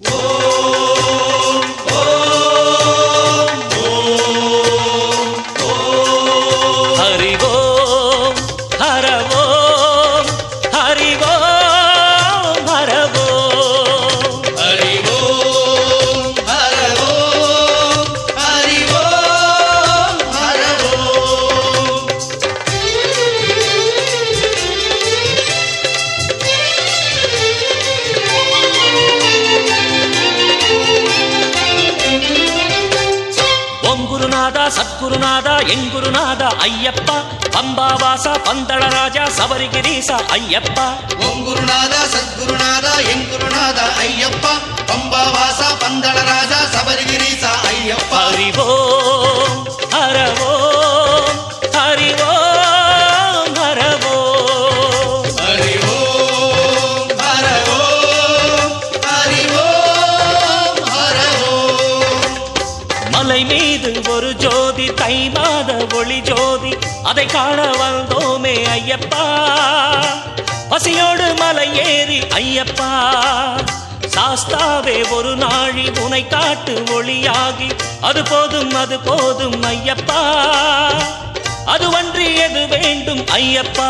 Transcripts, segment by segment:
Whoa! சத்குருநாதா என் குருநாதா ஐயப்பா. பம்பாவாசா பந்தளராஜா சபரிகிரீசா ஐயப்பா. ஓம் குருநாதா சத்குருநாதா என் குருநாதா ஐயப்பா. பம்பாவாசா பந்தளராஜா சபரிகிரீசா ஜோதி அதை காண வந்தோமே ஐயப்பா. பசியோடு மலை ஏறி ஐயப்பா. சாஸ்தாவே ஒரு நாழி உனை காட்டு ஒளியாகி அது போதும் அது போதும் ஐயப்பா. அது அதுவன்றி எது வேண்டும் ஐயப்பா.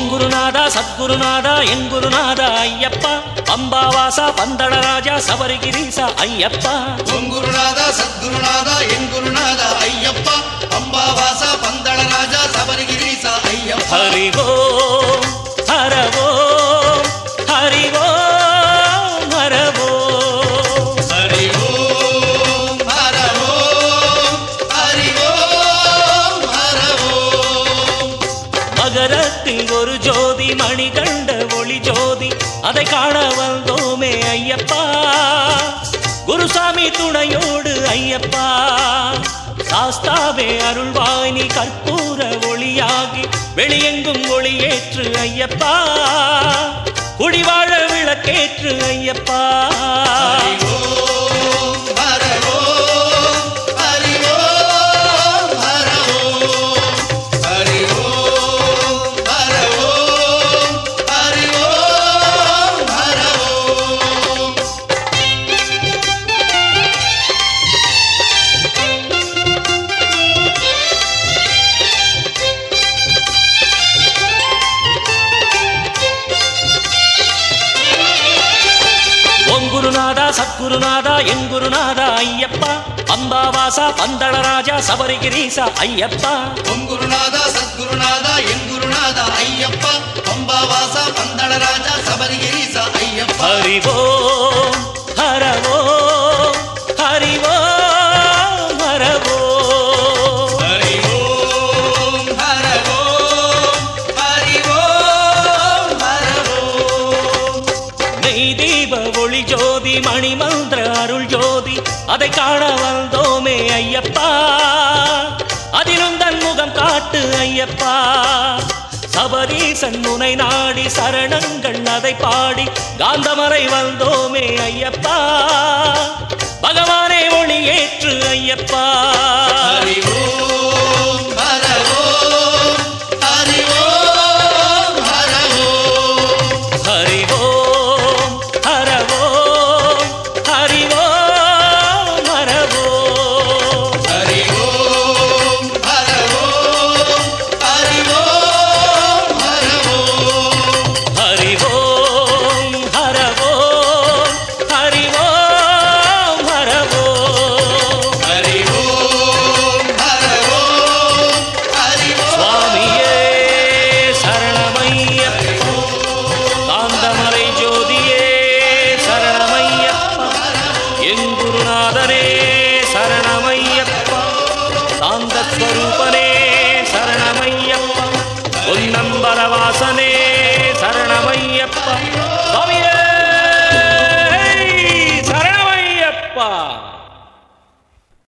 ஓம் குருநாதா சத்குருநாதா என் குருநாதா ஐயப்பா. பம்பாவாசா பந்தளராஜா சபரிகிரீசா ஐயப்பா. ஓம் குருநாதா சத்குருநாதா மகரத்தில் ஒரு ஜோதி மணி கண்ட ஒளி ஜோதி. அதை காண வந்தோமே ஐயப்பா. குருசாமி துணையோடு ஐயப்பா. சாஸ்தாவே அருள்வாயினி கற்பூர ஒளியாகி. வெளியெங்கும் ஒளியேற்று ஐயப்பா. குடிவாழ விளக்கேற்று ஐயப்பா. குருநாதா சத்குருநாதா என் குருநாதா ஐயப்பா. பம்பாவாசா பந்தளராஜா சபரிகிரீசா ஐயப்பா. ஓம் குருநாதா சத்குருநாதா என் குருநாதா ஐயப்பா. பம்பாவாசா பந்தளராஜா சபரிகிரீசா ஐயப்பா. ஹரிவோம் ஜோதி மணிமந்திர அருள் ஜோதி அதை காண வந்தோமே ஐயப்பா. அதிலும் தன் முகம் காட்டு ஐயப்பா. சபரீசன் முனை நாடி சரணங்கள் அதை பாடி காந்தமறை வந்தோமே ஐயப்பா. பகவானே ஒளி ஏற்று ஐயப்பா. அறிவோ ஸ்வரூபனே சரணமையப்பா. பொன்னம்பல வாசனே சரணமையப்பா சுவாமியே சரணமையப்பா.